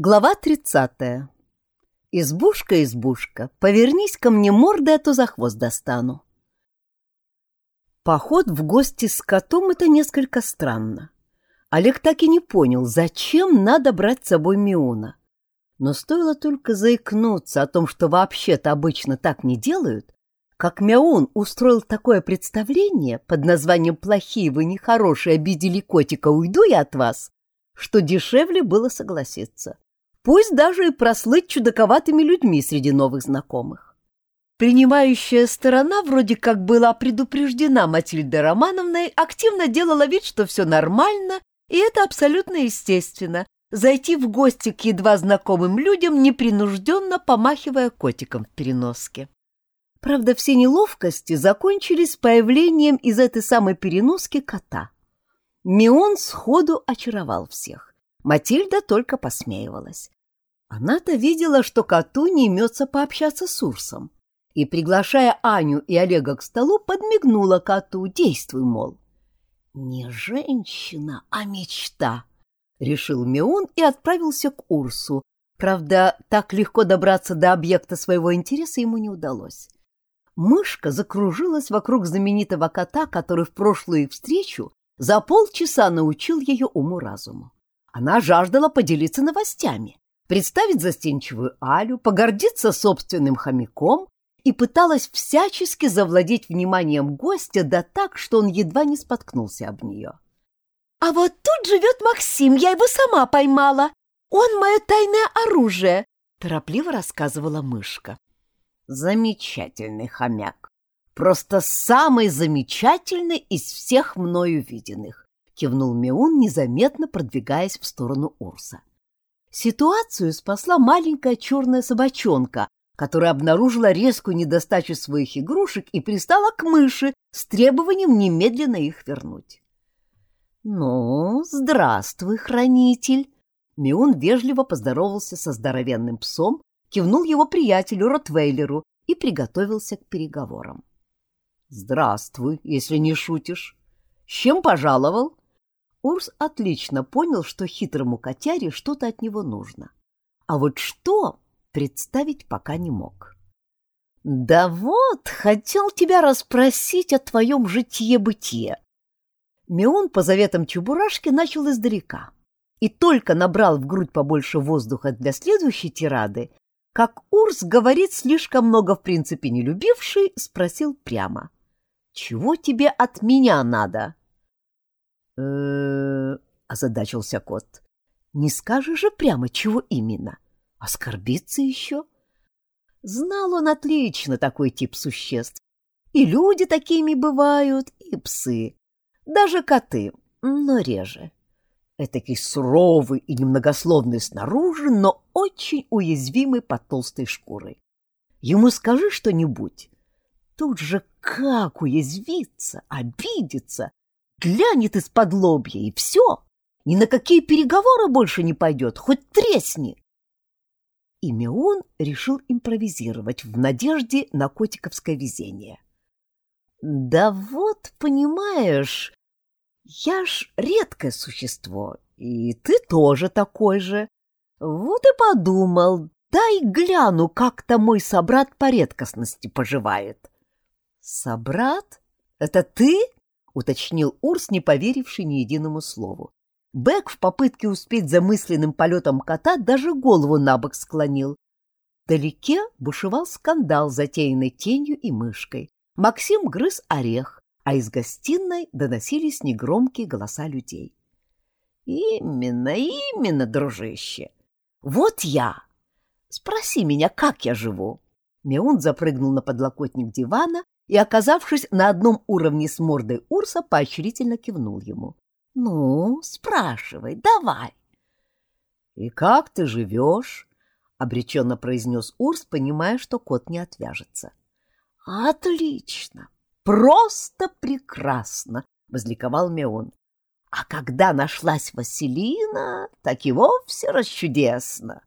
Глава 30. Избушка, избушка, повернись ко мне мордой, а то за хвост достану. Поход в гости с котом — это несколько странно. Олег так и не понял, зачем надо брать с собой Миона. Но стоило только заикнуться о том, что вообще-то обычно так не делают, как Мяун устроил такое представление под названием «Плохие вы, нехорошие, обидели котика, уйду я от вас», что дешевле было согласиться пусть даже и прослыть чудаковатыми людьми среди новых знакомых. Принимающая сторона вроде как была предупреждена Матильдой Романовной, активно делала вид, что все нормально, и это абсолютно естественно — зайти в гости к едва знакомым людям, непринужденно помахивая котиком в переноске. Правда, все неловкости закончились появлением из этой самой переноски кота. Мион сходу очаровал всех. Матильда только посмеивалась. Она-то видела, что коту не имется пообщаться с Урсом, и, приглашая Аню и Олега к столу, подмигнула коту, действуй, мол. «Не женщина, а мечта», — решил Меон и отправился к Урсу. Правда, так легко добраться до объекта своего интереса ему не удалось. Мышка закружилась вокруг знаменитого кота, который в прошлую их встречу за полчаса научил ее уму-разуму. Она жаждала поделиться новостями, представить застенчивую Алю, погордиться собственным хомяком и пыталась всячески завладеть вниманием гостя, да так, что он едва не споткнулся об нее. «А вот тут живет Максим, я его сама поймала. Он мое тайное оружие», — торопливо рассказывала мышка. «Замечательный хомяк. Просто самый замечательный из всех мною виденных», — кивнул Меун, незаметно продвигаясь в сторону Урса. Ситуацию спасла маленькая черная собачонка, которая обнаружила резкую недостачу своих игрушек и пристала к мыши с требованием немедленно их вернуть. «Ну, здравствуй, хранитель!» Миун вежливо поздоровался со здоровенным псом, кивнул его приятелю Ротвейлеру и приготовился к переговорам. «Здравствуй, если не шутишь. С чем пожаловал?» Урс отлично понял, что хитрому котяре что-то от него нужно. А вот что представить пока не мог. «Да вот, хотел тебя расспросить о твоем житье-бытие». Мион по заветам Чебурашки начал издалека и только набрал в грудь побольше воздуха для следующей тирады, как Урс говорит слишком много в принципе не любивший, спросил прямо. «Чего тебе от меня надо?» Э озадачился кот. «Не скажешь же прямо, чего именно? Оскорбиться еще?» Знал он отлично такой тип существ. И люди такими бывают, и псы. Даже коты, но реже. Этакий суровый и немногословный снаружи, но очень уязвимый под толстой шкурой. Ему скажи что-нибудь, тут же как уязвиться, обидеться, глянет из-под лобья, и все. Ни на какие переговоры больше не пойдет, хоть тресни. И Меон решил импровизировать в надежде на котиковское везение. «Да вот, понимаешь, я ж редкое существо, и ты тоже такой же. Вот и подумал, дай гляну, как то мой собрат по редкостности поживает». «Собрат? Это ты?» Уточнил Урс, не поверивший ни единому слову. Бэк в попытке успеть за мысленным полетом кота даже голову на бок склонил. Вдалеке бушевал скандал, затеянный тенью и мышкой. Максим грыз орех, а из гостиной доносились негромкие голоса людей. «Именно, именно, дружище! Вот я! Спроси меня, как я живу!» Меун запрыгнул на подлокотник дивана и, оказавшись на одном уровне с мордой Урса, поощрительно кивнул ему. «Ну, спрашивай, давай». «И как ты живешь?» — обреченно произнес Урс, понимая, что кот не отвяжется. «Отлично! Просто прекрасно!» — возликовал Меон. «А когда нашлась Василина, так и вовсе расчудесно!»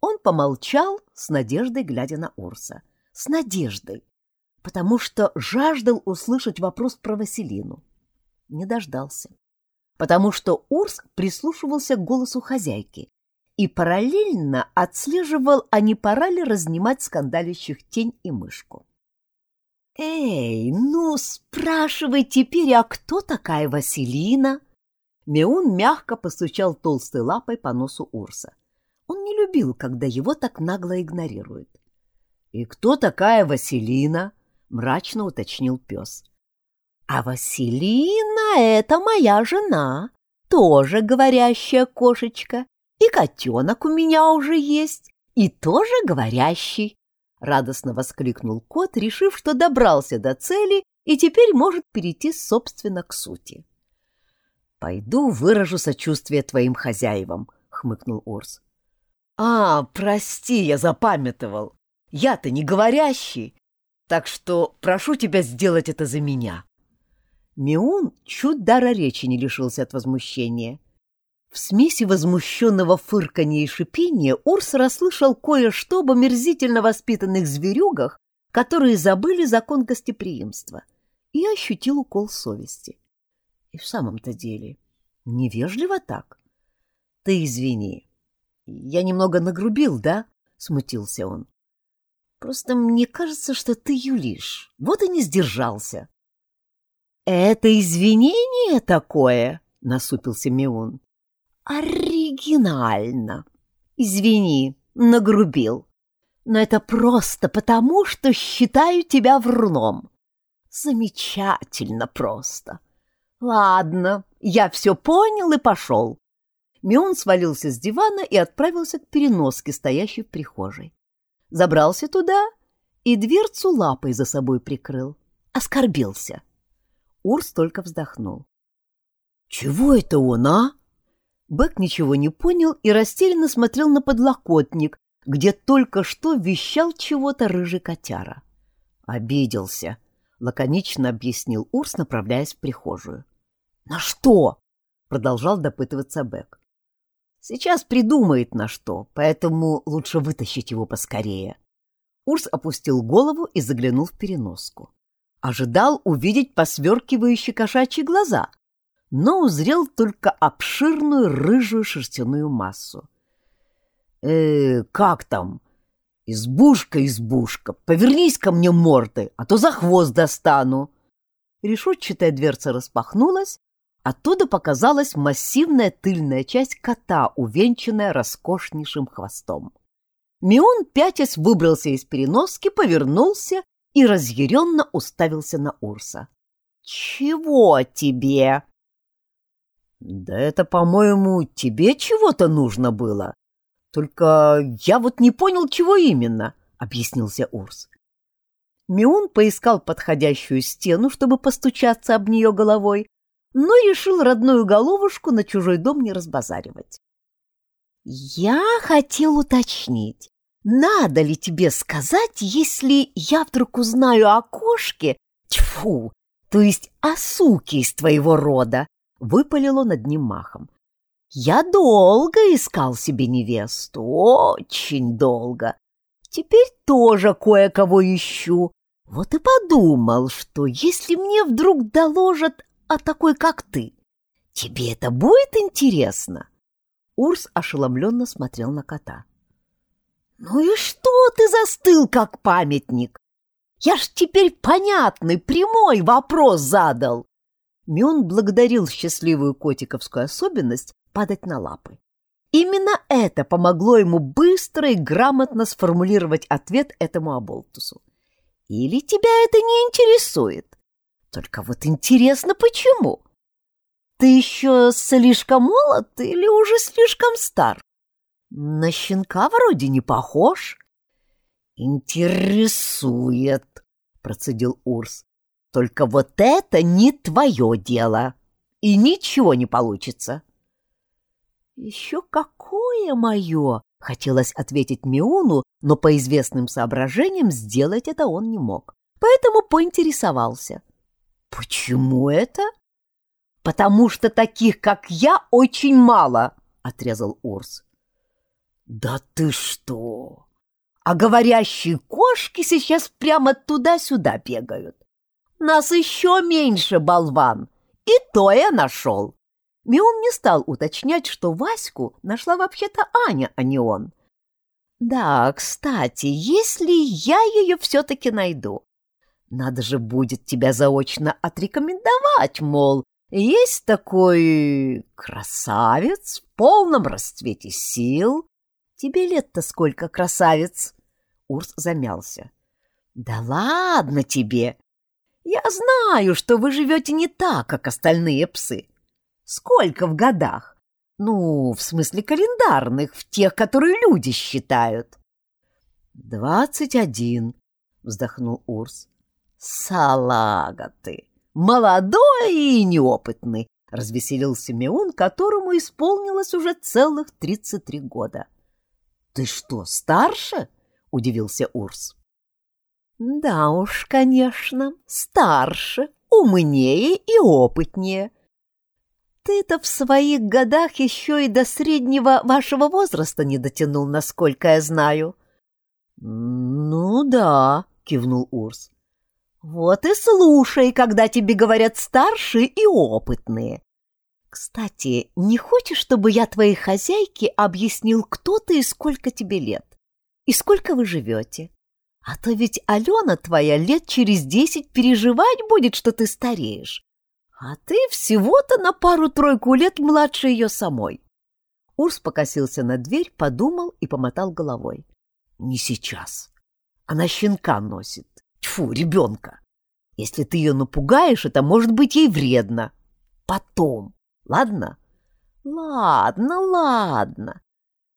Он помолчал, с надеждой глядя на Урса. С надеждой, потому что жаждал услышать вопрос про Василину. Не дождался, потому что Урс прислушивался к голосу хозяйки и параллельно отслеживал, а не пора ли разнимать скандалящих тень и мышку. «Эй, ну, спрашивай теперь, а кто такая Василина?» Меун мягко постучал толстой лапой по носу Урса. Он не любил, когда его так нагло игнорируют. «И кто такая Василина?» — мрачно уточнил пес. «А Василина — это моя жена, тоже говорящая кошечка, и котенок у меня уже есть, и тоже говорящий. Радостно воскликнул кот, решив, что добрался до цели и теперь может перейти, собственно, к сути. «Пойду выражу сочувствие твоим хозяевам», — хмыкнул Орс. «А, прости, я запамятовал. Я-то не говорящий, так что прошу тебя сделать это за меня». Миун чуть дара речи не лишился от возмущения. В смеси возмущенного фырканья и шипения Урс расслышал кое-что об омерзительно воспитанных зверюгах, которые забыли закон гостеприимства, и ощутил укол совести. И в самом-то деле, невежливо так. — Ты извини, я немного нагрубил, да? — смутился он. — Просто мне кажется, что ты юлишь, вот и не сдержался. — Это извинение такое? — насупился Мион. Оригинально. Извини, нагрубил. Но это просто потому, что считаю тебя вруном. Замечательно просто. Ладно, я все понял и пошел. Мион свалился с дивана и отправился к переноске, стоящей в прихожей. Забрался туда и дверцу лапой за собой прикрыл. Оскорбился. Урс только вздохнул. — Чего это он, а? Бэк ничего не понял и растерянно смотрел на подлокотник, где только что вещал чего-то рыжий котяра. «Обиделся», — лаконично объяснил Урс, направляясь в прихожую. «На что?» — продолжал допытываться Бэк. «Сейчас придумает на что, поэтому лучше вытащить его поскорее». Урс опустил голову и заглянул в переноску. Ожидал увидеть посверкивающие кошачьи глаза, но узрел только обширную рыжую шерстяную массу. «Э, как там? Избушка, избушка, повернись ко мне мордой, а то за хвост достану!» Решетчатая дверца распахнулась, оттуда показалась массивная тыльная часть кота, увенчанная роскошнейшим хвостом. Мион, пятясь, выбрался из переноски, повернулся и разъяренно уставился на Урса. «Чего тебе?» «Да это, по-моему, тебе чего-то нужно было. Только я вот не понял, чего именно», — объяснился Урс. Миун поискал подходящую стену, чтобы постучаться об нее головой, но решил родную головушку на чужой дом не разбазаривать. «Я хотел уточнить, надо ли тебе сказать, если я вдруг узнаю о кошке, тьфу, то есть о суке из твоего рода, выпалил он одним махом. Я долго искал себе невесту, очень долго. Теперь тоже кое-кого ищу. Вот и подумал, что если мне вдруг доложат о такой, как ты, тебе это будет интересно? Урс ошеломленно смотрел на кота. «Ну и что ты застыл, как памятник? Я ж теперь понятный, прямой вопрос задал. Мюн благодарил счастливую котиковскую особенность падать на лапы. Именно это помогло ему быстро и грамотно сформулировать ответ этому оболтусу. Или тебя это не интересует? Только вот интересно, почему? Ты еще слишком молод или уже слишком стар? На щенка вроде не похож. Интересует, процедил Урс. Только вот это не твое дело, и ничего не получится. Еще какое мое? Хотелось ответить Миону, но по известным соображениям сделать это он не мог. Поэтому поинтересовался. Почему это? Потому что таких, как я, очень мало, отрезал Урс. Да ты что? А говорящие кошки сейчас прямо туда-сюда бегают. Нас еще меньше, болван. И то я нашел. Мион не стал уточнять, что Ваську нашла вообще-то Аня, а не он. Да, кстати, если я ее все-таки найду, надо же будет тебя заочно отрекомендовать, мол, есть такой красавец в полном расцвете сил. Тебе лет-то сколько, красавец? Урс замялся. Да ладно тебе. Я знаю, что вы живете не так, как остальные псы. Сколько в годах? Ну, в смысле календарных, в тех, которые люди считают. Двадцать один, вздохнул Урс. Салага ты! молодой и неопытный, — развеселился Меун, которому исполнилось уже целых тридцать три года. — Ты что, старше? — удивился Урс. — Да уж, конечно, старше, умнее и опытнее. Ты-то в своих годах еще и до среднего вашего возраста не дотянул, насколько я знаю. — Ну да, — кивнул Урс. Вот и слушай, когда тебе говорят старшие и опытные. Кстати, не хочешь, чтобы я твоей хозяйке объяснил, кто ты и сколько тебе лет? И сколько вы живете? А то ведь Алена твоя лет через десять переживать будет, что ты стареешь. А ты всего-то на пару-тройку лет младше ее самой. Урс покосился на дверь, подумал и помотал головой. Не сейчас. Она щенка носит. Тьфу, ребенка. Если ты ее напугаешь, это может быть ей вредно. Потом. Ладно? Ладно, ладно.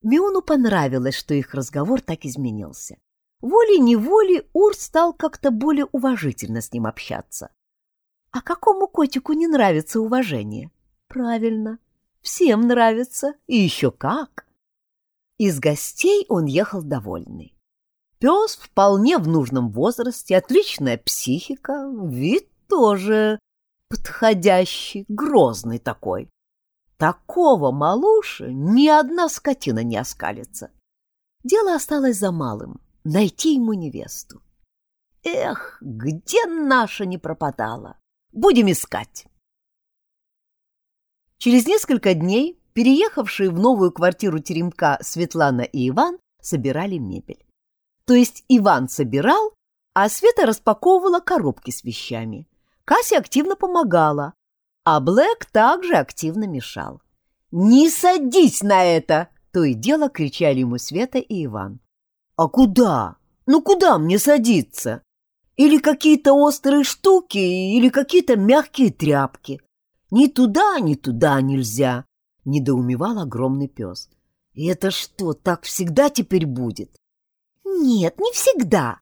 Миону понравилось, что их разговор так изменился. Волей-неволей Ур стал как-то более уважительно с ним общаться. А какому котику не нравится уважение? Правильно, всем нравится, и еще как. Из гостей он ехал довольный. Пес вполне в нужном возрасте, отличная психика, вид тоже подходящий, грозный такой. Такого малуша ни одна скотина не оскалится. Дело осталось за малым — найти ему невесту. Эх, где наша не пропадала? Будем искать. Через несколько дней переехавшие в новую квартиру теремка Светлана и Иван собирали мебель. То есть Иван собирал, а Света распаковывала коробки с вещами. Кася активно помогала, а Блэк также активно мешал. «Не садись на это!» — то и дело кричали ему Света и Иван. «А куда? Ну куда мне садиться? Или какие-то острые штуки, или какие-то мягкие тряпки? Ни туда, ни туда нельзя!» — недоумевал огромный пес. «И это что, так всегда теперь будет?» Нет, не всегда.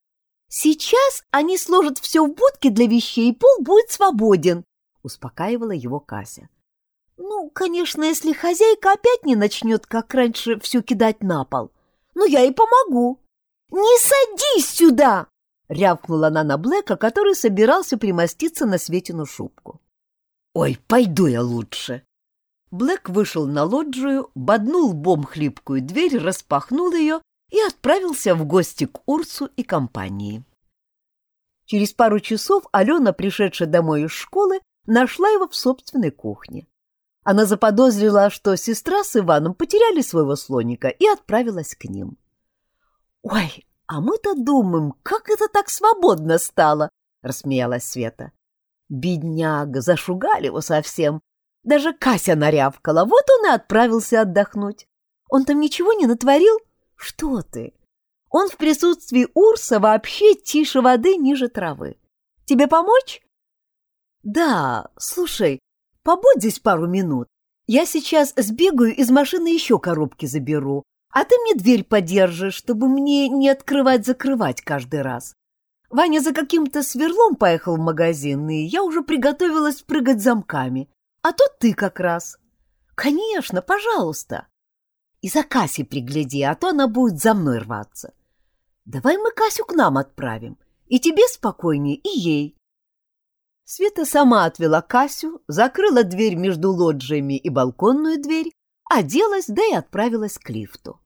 Сейчас они сложат все в будке для вещей, и пол будет свободен, успокаивала его Кася. Ну, конечно, если хозяйка опять не начнет, как раньше, все кидать на пол. Но я ей помогу. Не садись сюда! рявкнула она на Блэка, который собирался примоститься на Светину шубку. «Ой, пойду я лучше!» Блэк вышел на лоджию, боднул бом хлипкую дверь, распахнул ее и отправился в гости к Урсу и компании. Через пару часов Алена, пришедшая домой из школы, нашла его в собственной кухне. Она заподозрила, что сестра с Иваном потеряли своего слоника и отправилась к ним. «Ой, а мы-то думаем, как это так свободно стало!» — рассмеялась Света. «Бедняга, зашугали его совсем. Даже Кася нарявкала, вот он и отправился отдохнуть. Он там ничего не натворил?» Что ты? Он в присутствии Урса вообще тише воды ниже травы. Тебе помочь? Да, слушай, побудь здесь пару минут. Я сейчас сбегаю из машины еще коробки заберу, а ты мне дверь подержишь, чтобы мне не открывать-закрывать каждый раз. Ваня за каким-то сверлом поехал в магазин, и я уже приготовилась прыгать замками. А тут ты как раз. Конечно, пожалуйста. И за Касей пригляди, а то она будет за мной рваться. Давай мы Касю к нам отправим. И тебе спокойнее, и ей. Света сама отвела Касю, закрыла дверь между лоджиями и балконную дверь, оделась, да и отправилась к лифту.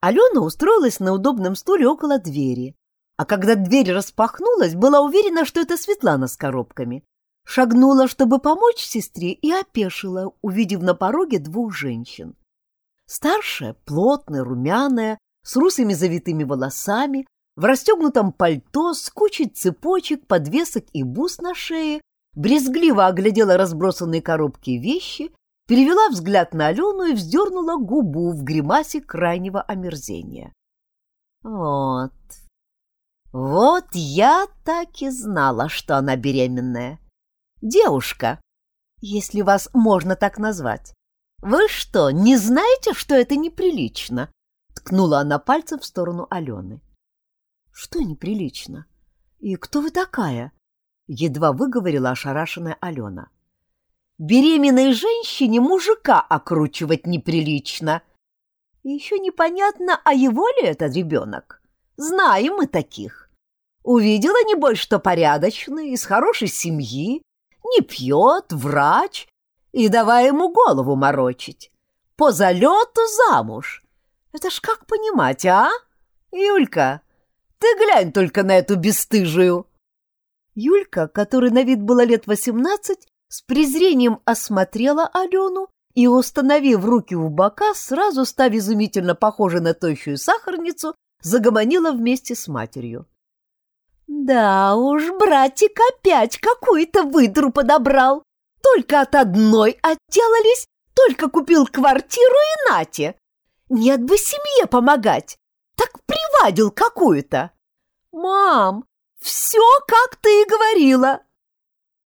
Алена устроилась на удобном стуле около двери, а когда дверь распахнулась, была уверена, что это Светлана с коробками. Шагнула, чтобы помочь сестре, и опешила, увидев на пороге двух женщин. Старшая, плотная, румяная, с русыми завитыми волосами, в расстегнутом пальто, с кучей цепочек, подвесок и бус на шее, брезгливо оглядела разбросанные коробки вещи, перевела взгляд на Алену и вздернула губу в гримасе крайнего омерзения. Вот, вот я так и знала, что она беременная. Девушка, если вас можно так назвать. Вы что, не знаете, что это неприлично? Ткнула она пальцем в сторону Алены. Что неприлично? И кто вы такая? Едва выговорила ошарашенная Алена. Беременной женщине мужика окручивать неприлично. Еще непонятно, а его ли это ребенок. Знаем мы таких. Увидела, небось, что порядочный, из хорошей семьи, не пьет, врач, и давай ему голову морочить. По залету замуж. Это ж как понимать, а? Юлька, ты глянь только на эту бесстыжую. Юлька, которой на вид было лет восемнадцать, с презрением осмотрела Алену и, установив руки в бока, сразу став изумительно похожей на тощую сахарницу, загомонила вместе с матерью. «Да уж, братик опять какую-то выдру подобрал. Только от одной отделались, только купил квартиру и нате. Нет бы семье помогать, так привадил какую-то. Мам, все, как ты и говорила.